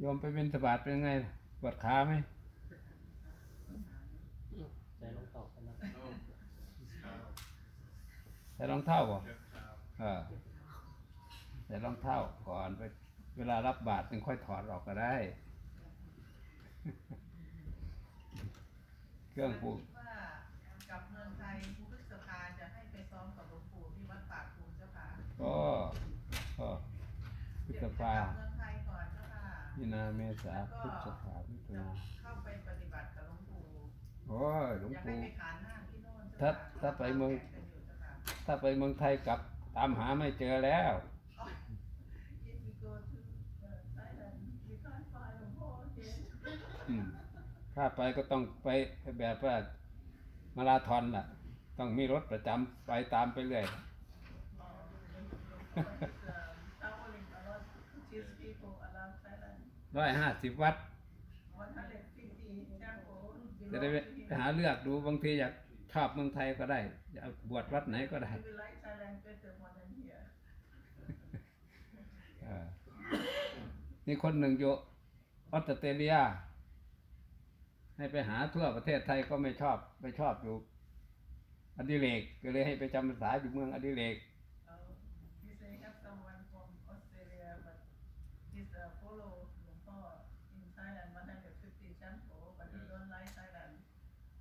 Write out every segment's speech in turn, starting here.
โยมไปเป็นสบาดเป็นไงปวดขาไหมใส่รองเท้ากันนะใส่รองเท้าบ่เออใส่รองเท้าก่อนไป เวลารับบาตรจึงค่อยถอดออกก็ได้ เครื่องปลูกว่ากลับเมืองไทยพฤษภาจะให้ไปซ้อมกับหลวงปู่ที่วัดปากภูมิเจ้าค่ะก็ก็พฤษภา มีนาเมษาพฤษภามิถุนาเข้าไปปฏิบัติกับหลวงปู่โอ้ยหลวงอยากให้ปู่ ไปขานหน้าที่โน่นถ้าเจ้ค่ะถ้าไปเมืองแข่กันอยู่เจ้าค่ะถ้าไปเมืองไทยกลับตามหาไม่เจอแล้ว If we go to uh, Thailand we can't find หลวงพ่อ again อืมถ้าไปก็ต้องไปแบบว่ามาราธอนล่ะ ต้องมีรถประจำไปตามไปเรื่อย Oh, ร้อยห้าสิบวัดจะได้ไปหาเลือกดูบางทีอยากชอบเมืองไทยก็ได้อยากบวชวัดไหนก็ได้นี่คนหนึ่งอยู่ออสเตรเลีย ให้ไปหาทั่วประเทศไทยก็ไม่ชอบไม่ชอบอยู่อดิเรกก็เลยให้ไปจำพรรษาอยู่เมืองอดิเรก Uh, he say have someone from Australia, but he's uh, follow Hluang Po in Thailand 150 temple, but he don't like Thailand.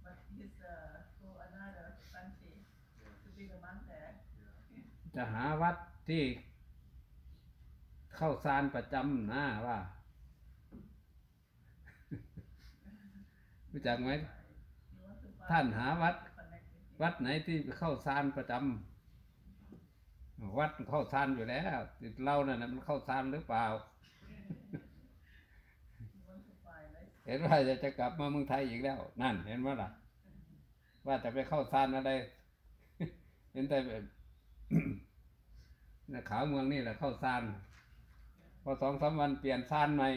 But he's uh, go another country to be the monk there. จะหาวัดที่เข้าซานประจำนะว่า รู้จักไหม He want to find ท่านหาวัด connect with him. วัดไหนที่เข้าซานประจำวัดเข้าซานอยู่แล้วติดเรานั่นน่ะมันเข้าซานหรือเปล่า He want to find like เห็นว่าจะจะกลับมาเมืองไทยอีกแล้ว นั่น เห็นว่าล่ะ ว่าจะไปเข้าซานอะไร เห็นแต่แบบน่ะขาวเมืองนี่แหละเข้าซานพอสองสามวันเปลี่ยนซานใหม่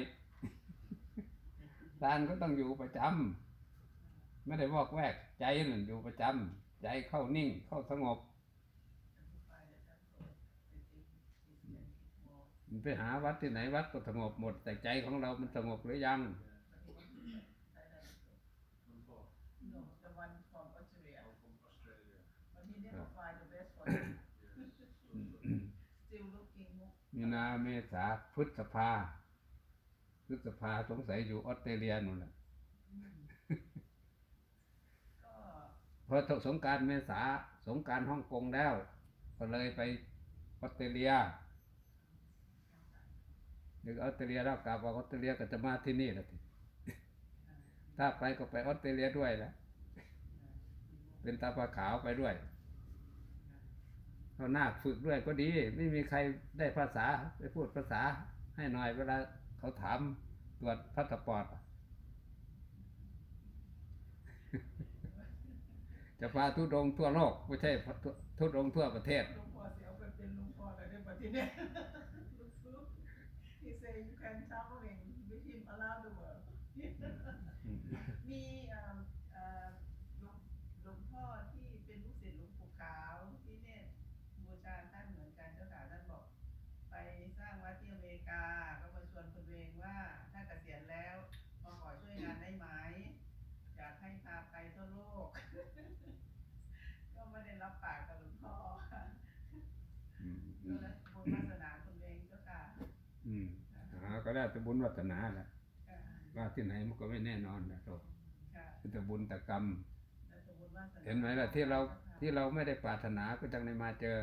ซานก็ต้องอยู่ประจำไม่ได้วอกแวก ใจนั่นอยู่ประจำใจเข้านิ่ง เข้าสงบมันไปหาวัดที่ไหนวัดก็สงบหมด แต่ใจของเรามันสงบหรือยัง No, the one from Australia. But he never find the best for him. Still looking more มีนาเมษาพฤษภาพฤษภาสงสัยอยู่ออสเตรเลียนู่นแหละก็เพราะสงกรารเมษาสงกรารฮ่องกงแล้ว ก็เลยไปออสเตรเลียเด็กออสเตรเลียแล้วกลับว่าออสเตรเลียก็จะมาที่นี่แหละที ถ้าไปก็ไปออสเตรเลียด้วยแหละเป็นตาปลาขาวไปด้วยเขาหน้าฝึกด้วยก็ดี ไม่มีใครได้ภาษาไปพูดภาษา ให้หน่อยเวลาเขาถามตรวจพาสปอร์ตจะพาทุดงทั่วโลกไม่ใช่ทุดงทั่วประเทศหลวงพ่อเสียวเป็นหลวงพ่อเลยได้ปะทีเนี้ย He say you can travel in with him around the world มีเอ่อเอ่อหลวงหลวงพ่อที่เป็นลูกศิษย์หลวงปู่ขาวที่เนี่ยบูชาท่านเหมือนกันเจ้าค่ะท่านบอก ไปสร้างวัดที่อเมริกา ก็มาชวนคุณเวงว่าถ้าเกษียณแล้วมาขอช่วยงานได้ไหมอยากให้พาไปทั่วโลก ก็ไม่ได้รับปากกับหลวงพ่อค่ะอืมก็เลยบุญวาสนาคุณเวงเจ้าค่ะ อืมหาก็ได้แต่บุญวัฒนาแหละค่ะ ว่าที่ไหนมันก็ไม่แน่นอนนะโตค่ะคือแต่บุญแต่กรรมแล้วแต่บุญวาสนาเห็นไหมล่ะที่เราที่เราไม่ได้ปรารถนาก็จังได้มาเจอ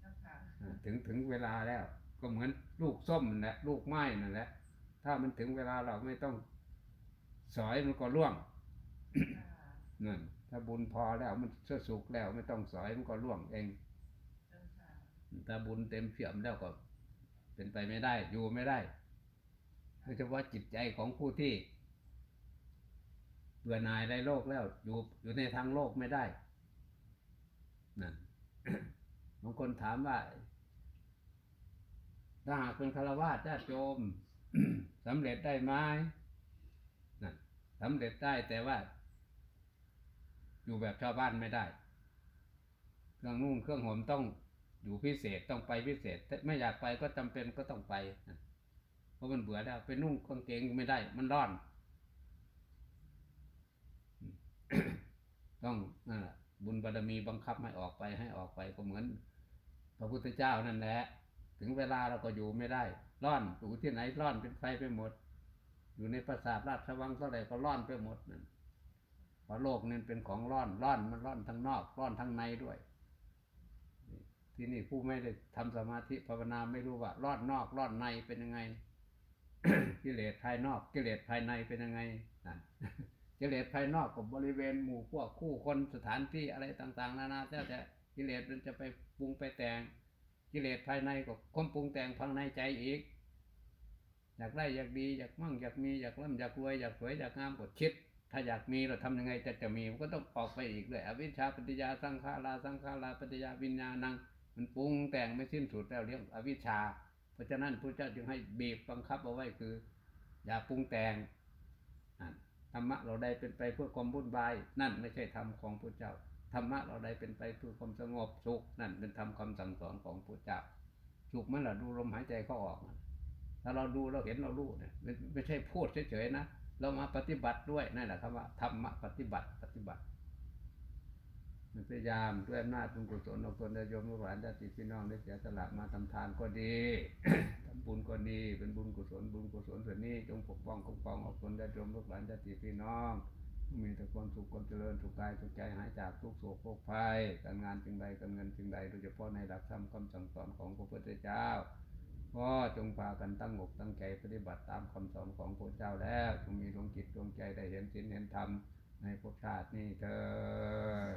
เจ้าค่ะอ่าถึงถึงเวลาแล้ว ก็เหมือนลูกส้มนั่นแหละลูกไม้นั่นแหละ ถ้ามันถึงเวลาเราไม่ต้องสอยมันก็ร่วงค่ะนั่นถ้าบุญพอแล้วมันเสื่อสุกแล้ว ไม่ต้องสอยมันก็ร่วงเองเจ้าค่ะถ้าบุญเต็มเปี่ยมแล้วก็ เป็นไปไม่ได้ อยู่ไม่ได้โด ยเฉพาะจิตใจของผู้ที่เบื่อหน่ายในโลกแล้วอยู่อยู่ในทางโลกไม่ได้นั่นบางคนถามว่า ถ้าหากเป็นคารวะญาติโยมสำเร็จได้ไหมนั่นสำเร็จได้แต่ว่า อยู่แบบชาวบ้านไม่ได้ เครื่องนุ่งเครื่องห่มต้องอยู่พิเศษต้องไปพิเศษ ไม่อยากไปก็จำเป็นก็ต้องไปนะ เพราะมันเบื่อแล้วไปนุ่งกางเกงไม่ได้ มันร้อน ต้องนั่นแหละบุญบารมีบังคับให้ออกไปให้ออกไปก็เหมือน พระพุทธเจ้านั่นแหละ ถึงเวลาเราก็อยู่ไม่ได้ ร้อนอยู่ที่ไหนร้อนเป็นไฟไปหมด อยู่ในปราสาทราชวังเท่าไหร่ก็ร้อนไปหมดนั่นเพราะโลกนี่เป็นของร้อนร้อนมันร้อนทั้งนอก ร้อนทั้งในด้วย ที่นี่ผู้ไม่ได้ทำสมาธิภาวนาไม่รู้ว่าร้อนนอกร้อนในเป็นยังไง กิเลสภายนอกกิเลสภายในเป็นยังไงนั่นกิเลสภายนอกกับบริเวณหมู่พวกคู่คนสถานที่อะไรต่างๆ นานาแต่แต่กิเลสมันจะไปปรุงไปแต่ง กิเลสภายในก็ความปรุงแต่งภายในใจอีก อยากได้อยากดีอยากมั่งอยากมีอยากร่ำอยากรวยอยากสวยอยากงามกดคิด ถ้าอยากมีเราทำยังไงจะจะมีมันก็ต้องออกไปอีกเลยอวิชชาปฏิยาสังขาราสังขาราปฏิยาวิญญาณังมันปรุงแต่งไม่สิ้นสุดแล้วเรื่องอวิชชา ราะฉะนั้นพระเจ้าจึงให้บีบบังคับเอาไว้คือ อย่าปรุงแต่งธรรมะเราได้เป็นไปเพื่อความวุ่นวายนั่นไม่ใช่ธรรมของพระเจ้าธรรมะเราได้เป็นไปเพื่อความสงบสุขนั่นเป็นธรรมคำสั่งสอนของพระเจ้าสุขมันล่ะดูลมหายใจเขาออกถ้าเราดูเราเห็นเรารู้เนี่ยไม่ไม่ใช่พูดเฉยๆนะเรามาปฏิบัติด้วยนั่นแหละคำว่าธรรมะปฏิบัติปฏิบัติ พยายามด้วยอำนาจบุญกุศลองตนได้ยมลูกหลานญาติพี่น้องได้เสียสละมาทำทานก็ดีทำบุญก็ดี เป็นบุญกุศลบุญกุศลส่วนนี้จงปกป้องคุ้มครองออกตนได้ยมลูกหลานญาติพี่น้อง มีแต่ความสุขความเจริญสุขกายสุขใจหายจากทุกโศกโรคภัยการงานจึงใดการเงินจึงใดโดยเฉพาะในหลักธรรมคำสั่งสอนของพระพุทธเจ้าก็จงพากันตั้งอกตั้งใจปฏิบัติตามคำสอนของพระเจ้าแล้วจงมีดวงจิตดวงใจได้เห็นศีลเห็นธรรม ในภพชาตินี้เธอ